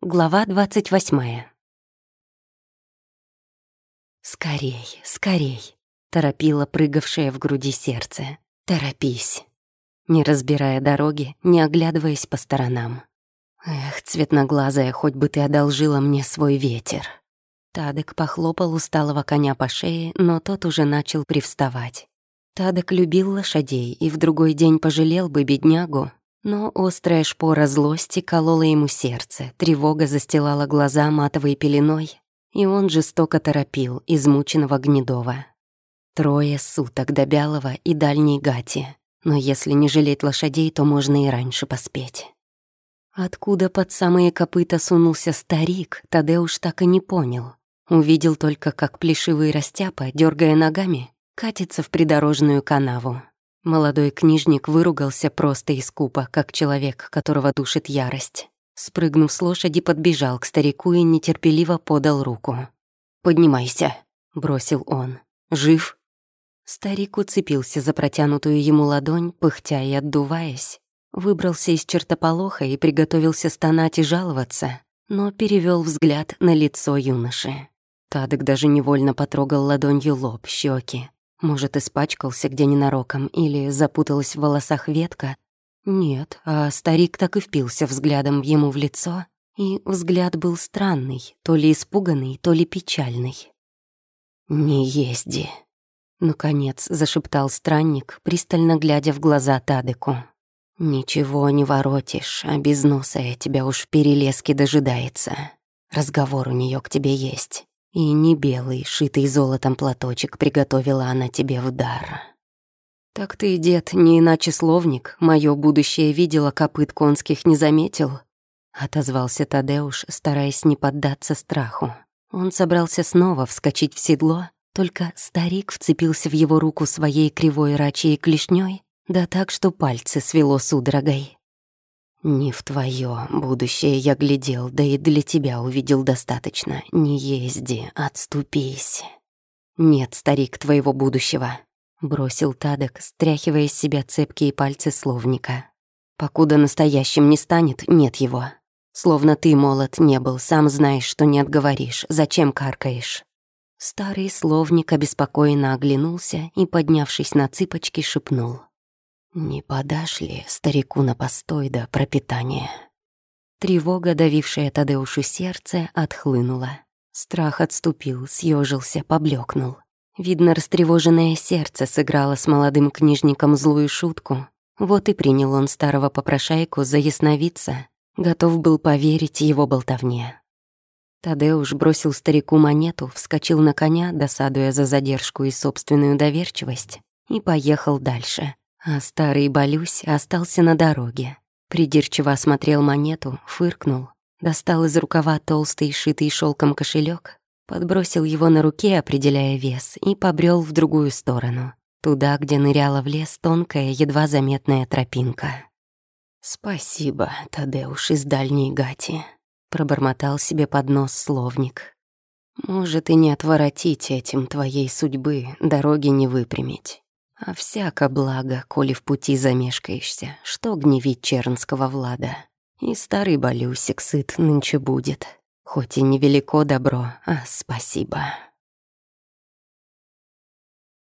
Глава двадцать восьмая. «Скорей, скорей!» — торопило прыгавшее в груди сердце. «Торопись!» Не разбирая дороги, не оглядываясь по сторонам. «Эх, цветноглазая, хоть бы ты одолжила мне свой ветер!» Тадек похлопал усталого коня по шее, но тот уже начал привставать. Тадек любил лошадей и в другой день пожалел бы беднягу, но острая шпора злости колола ему сердце, тревога застилала глаза матовой пеленой, и он жестоко торопил измученного Гнедова. Трое суток до Бялого и Дальней Гати, но если не жалеть лошадей, то можно и раньше поспеть. Откуда под самые копыта сунулся старик, Тадеуш так и не понял. Увидел только, как плешивый растяпа, дергая ногами, катится в придорожную канаву. Молодой книжник выругался просто и скупо, как человек, которого душит ярость. Спрыгнув с лошади, подбежал к старику и нетерпеливо подал руку. «Поднимайся», — бросил он. «Жив?» Старик уцепился за протянутую ему ладонь, пыхтя и отдуваясь. Выбрался из чертополоха и приготовился стонать и жаловаться, но перевел взгляд на лицо юноши. Тадык даже невольно потрогал ладонью лоб, щеки, может, испачкался где ненароком или запуталась в волосах ветка? Нет, а старик так и впился взглядом ему в лицо, и взгляд был странный, то ли испуганный, то ли печальный. «Не езди», — наконец зашептал странник, пристально глядя в глаза Тадыку. «Ничего не воротишь, а без носа тебя уж в перелеске дожидается. Разговор у нее к тебе есть. И не белый, шитый золотом платочек приготовила она тебе в дар. Так ты, дед, не иначе словник, мое будущее видела, копыт конских не заметил. Отозвался Тадеуш, стараясь не поддаться страху. Он собрался снова вскочить в седло, только старик вцепился в его руку своей кривой рачьей клешней, да так, что пальцы свело судорогой. «Не в твое будущее я глядел, да и для тебя увидел достаточно. Не езди, отступись». «Нет, старик, твоего будущего», — бросил Тадок, стряхивая из себя цепкие пальцы словника. «Покуда настоящим не станет, нет его. Словно ты, молод, не был, сам знаешь, что не отговоришь, зачем каркаешь». Старый словник обеспокоенно оглянулся и, поднявшись на цыпочки, шепнул. Не подашь ли старику на постой до пропитания? Тревога, давившая Тадеушу сердце, отхлынула. Страх отступил, съежился, поблекнул. Видно, растревоженное сердце сыграло с молодым книжником злую шутку. Вот и принял он старого попрошайку за ясновидца, готов был поверить его болтовне. Тадеуш бросил старику монету, вскочил на коня, досадуя за задержку и собственную доверчивость, и поехал дальше, а старый Балюсь остался на дороге. Придирчиво осмотрел монету, фыркнул, достал из рукава толстый, шитый шелком кошелек, подбросил его на руке, определяя вес, и побрел в другую сторону, туда, где ныряла в лес тонкая, едва заметная тропинка. «Спасибо, Тадеуш из дальней гати», — пробормотал себе под нос словник. «Может, и не отворотить этим твоей судьбы, дороги не выпрямить. А всяко благо, коли в пути замешкаешься, что гневить чернского Влада. И старый Балюсик сыт нынче будет. Хоть и невелико добро, а спасибо.